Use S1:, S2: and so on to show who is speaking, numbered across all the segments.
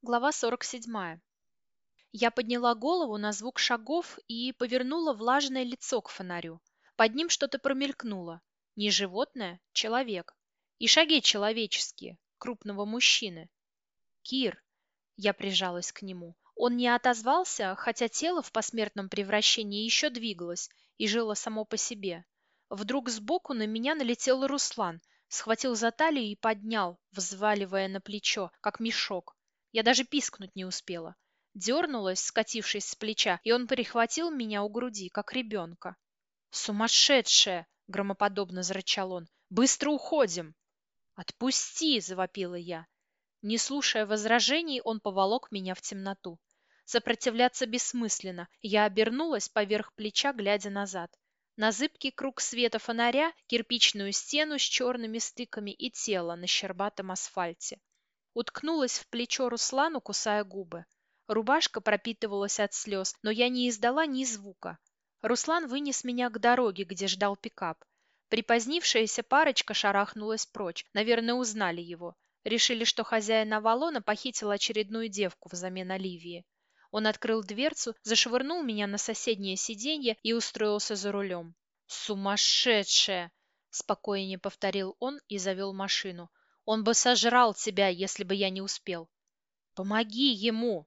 S1: Глава 47. Я подняла голову на звук шагов и повернула влажное лицо к фонарю. Под ним что-то промелькнуло. Не животное, человек. И шаги человеческие, крупного мужчины. Кир. Я прижалась к нему. Он не отозвался, хотя тело в посмертном превращении еще двигалось и жило само по себе. Вдруг сбоку на меня налетел Руслан, схватил за талию и поднял, взваливая на плечо, как мешок. Я даже пискнуть не успела. Дернулась, скатившись с плеча, и он перехватил меня у груди, как ребенка. «Сумасшедшая!» — громоподобно зарычал он. «Быстро уходим!» «Отпусти!» — завопила я. Не слушая возражений, он поволок меня в темноту. Сопротивляться бессмысленно. Я обернулась поверх плеча, глядя назад. На зыбкий круг света фонаря, кирпичную стену с черными стыками и тело на щербатом асфальте. Уткнулась в плечо Руслану, кусая губы. Рубашка пропитывалась от слез, но я не издала ни звука. Руслан вынес меня к дороге, где ждал пикап. Припозднившаяся парочка шарахнулась прочь. Наверное, узнали его. Решили, что хозяин Авалона похитил очередную девку взамен Оливии. Он открыл дверцу, зашвырнул меня на соседнее сиденье и устроился за рулем. «Сумасшедшая!» — спокойнее повторил он и завел машину. Он бы сожрал тебя, если бы я не успел. Помоги ему!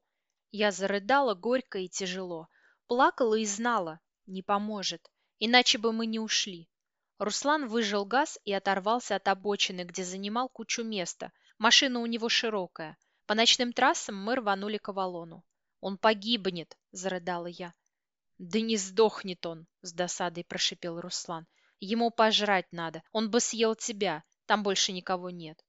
S1: Я зарыдала горько и тяжело. Плакала и знала, не поможет, иначе бы мы не ушли. Руслан выжил газ и оторвался от обочины, где занимал кучу места. Машина у него широкая. По ночным трассам мы рванули к Авалону. «Он погибнет!» – зарыдала я. «Да не сдохнет он!» – с досадой прошипел Руслан. «Ему пожрать надо. Он бы съел тебя. Там больше никого нет».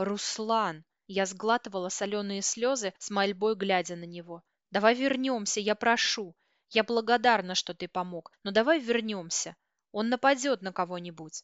S1: «Руслан!» Я сглатывала соленые слезы с мольбой, глядя на него. «Давай вернемся, я прошу. Я благодарна, что ты помог, но давай вернемся. Он нападет на кого-нибудь».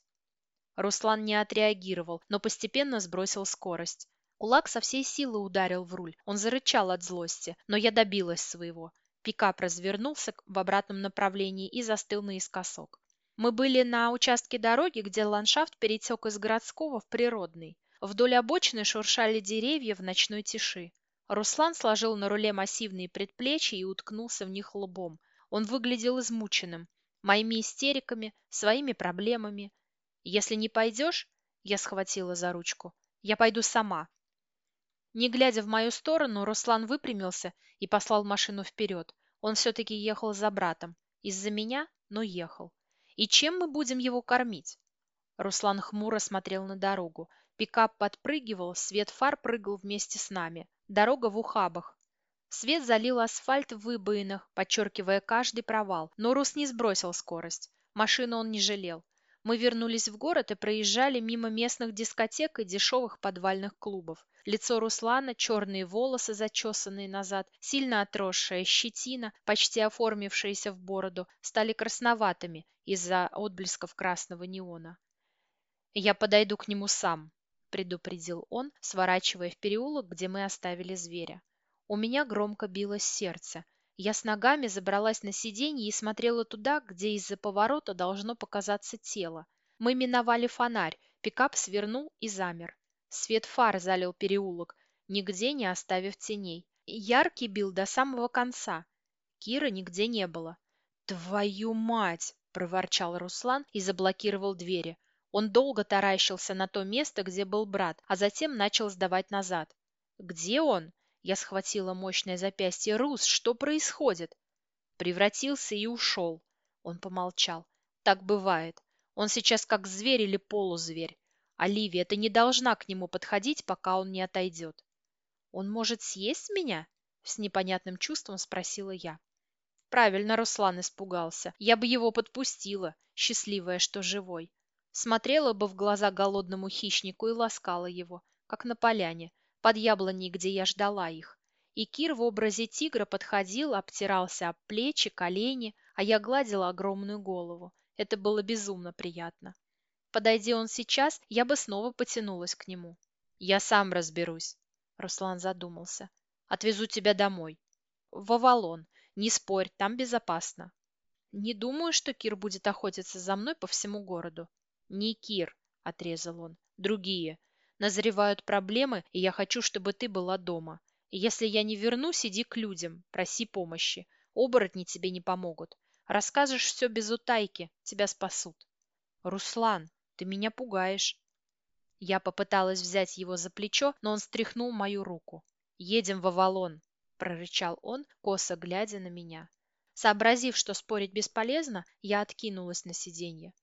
S1: Руслан не отреагировал, но постепенно сбросил скорость. Кулак со всей силы ударил в руль. Он зарычал от злости, но я добилась своего. Пикап развернулся в обратном направлении и застыл наискосок. Мы были на участке дороги, где ландшафт перетек из городского в природный. Вдоль обочины шуршали деревья в ночной тиши. Руслан сложил на руле массивные предплечья и уткнулся в них лбом. Он выглядел измученным. Моими истериками, своими проблемами. «Если не пойдешь...» Я схватила за ручку. «Я пойду сама». Не глядя в мою сторону, Руслан выпрямился и послал машину вперед. Он все-таки ехал за братом. Из-за меня, но ехал. И чем мы будем его кормить? Руслан хмуро смотрел на дорогу. Пикап подпрыгивал, свет фар прыгал вместе с нами. Дорога в ухабах. Свет залил асфальт в выбоинах, подчеркивая каждый провал, но Рус не сбросил скорость. Машину он не жалел. Мы вернулись в город и проезжали мимо местных дискотек и дешевых подвальных клубов. Лицо Руслана, черные волосы, зачесанные назад, сильно отросшая щетина, почти оформившаяся в бороду, стали красноватыми из-за отблесков красного неона. «Я подойду к нему сам», предупредил он, сворачивая в переулок, где мы оставили зверя. У меня громко билось сердце. Я с ногами забралась на сиденье и смотрела туда, где из-за поворота должно показаться тело. Мы миновали фонарь, пикап свернул и замер. Свет фар залил переулок, нигде не оставив теней. Яркий бил до самого конца. Кира нигде не было. «Твою мать!» – проворчал Руслан и заблокировал двери. Он долго таращился на то место, где был брат, а затем начал сдавать назад. «Где он?» Я схватила мощное запястье. «Рус, что происходит?» Превратился и ушел. Он помолчал. «Так бывает. Он сейчас как зверь или полузверь. Оливия, ты не должна к нему подходить, пока он не отойдет». «Он может съесть меня?» С непонятным чувством спросила я. Правильно Руслан испугался. Я бы его подпустила, счастливая, что живой смотрела бы в глаза голодному хищнику и ласкала его, как на поляне, под яблоней, где я ждала их. И Кир в образе тигра подходил, обтирался об плечи, колени, а я гладила огромную голову. Это было безумно приятно. Подойди он сейчас, я бы снова потянулась к нему. «Я сам разберусь», — Руслан задумался. «Отвезу тебя домой». «В Авалон. Не спорь, там безопасно». «Не думаю, что Кир будет охотиться за мной по всему городу. «Не Кир», — отрезал он. «Другие. Назревают проблемы, и я хочу, чтобы ты была дома. Если я не вернусь, иди к людям, проси помощи. Оборотни тебе не помогут. Расскажешь все без утайки, тебя спасут. Руслан, ты меня пугаешь. Я попыталась взять его за плечо, но он стряхнул мою руку. «Едем в Авалон», – прорычал он, косо глядя на меня. Сообразив, что спорить бесполезно, я откинулась на сиденье.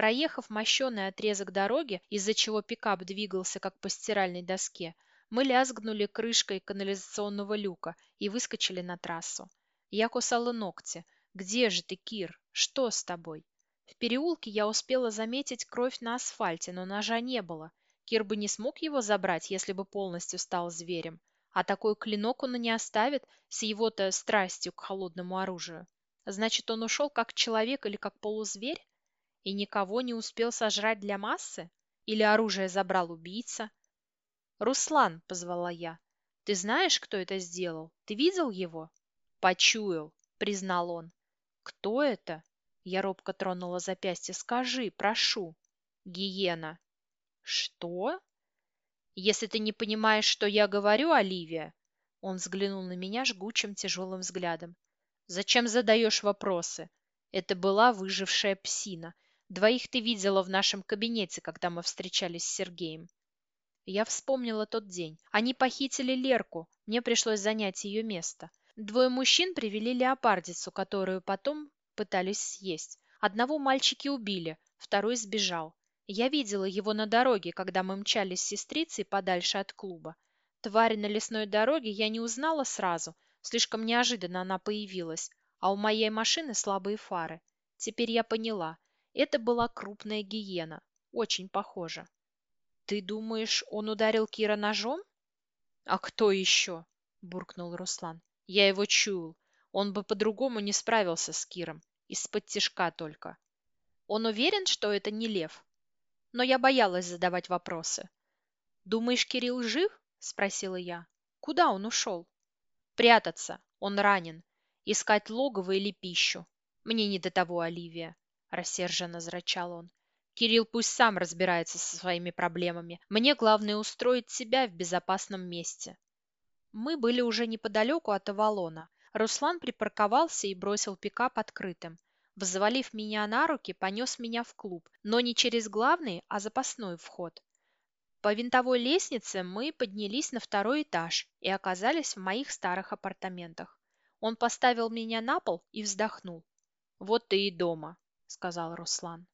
S1: Проехав мощеный отрезок дороги, из-за чего пикап двигался как по стиральной доске, мы лязгнули крышкой канализационного люка и выскочили на трассу. Я кусала ногти. «Где же ты, Кир? Что с тобой?» В переулке я успела заметить кровь на асфальте, но ножа не было. Кир бы не смог его забрать, если бы полностью стал зверем. А такой клинок он и не оставит с его-то страстью к холодному оружию. Значит, он ушел как человек или как полузверь? И никого не успел сожрать для массы? Или оружие забрал убийца? «Руслан», — позвала я, — «ты знаешь, кто это сделал? Ты видел его?» «Почуял», — признал он. «Кто это?» Я робко тронула запястье. «Скажи, прошу». «Гиена». «Что?» Если ты не понимаешь, что я говорю, Оливия, он взглянул на меня жгучим тяжелым взглядом. Зачем задаешь вопросы? Это была выжившая псина. Двоих ты видела в нашем кабинете, когда мы встречались с Сергеем. Я вспомнила тот день. Они похитили Лерку. Мне пришлось занять ее место. Двое мужчин привели леопардицу, которую потом пытались съесть. Одного мальчики убили, второй сбежал. Я видела его на дороге, когда мы мчались с сестрицей подальше от клуба. Тварь на лесной дороге я не узнала сразу, слишком неожиданно она появилась, а у моей машины слабые фары. Теперь я поняла, это была крупная гиена, очень похожа. «Ты думаешь, он ударил Кира ножом?» «А кто еще?» – буркнул Руслан. «Я его чуял. Он бы по-другому не справился с Киром. Из-под тишка только». «Он уверен, что это не лев?» но я боялась задавать вопросы. «Думаешь, Кирилл жив?» – спросила я. «Куда он ушел?» «Прятаться. Он ранен. Искать логово или пищу. Мне не до того, Оливия», – рассерженно зрачал он. «Кирилл пусть сам разбирается со своими проблемами. Мне главное устроить себя в безопасном месте». Мы были уже неподалеку от Авалона. Руслан припарковался и бросил пикап открытым. Взвалив меня на руки, понес меня в клуб, но не через главный, а запасной вход. По винтовой лестнице мы поднялись на второй этаж и оказались в моих старых апартаментах. Он поставил меня на пол и вздохнул. «Вот ты и дома», — сказал Руслан.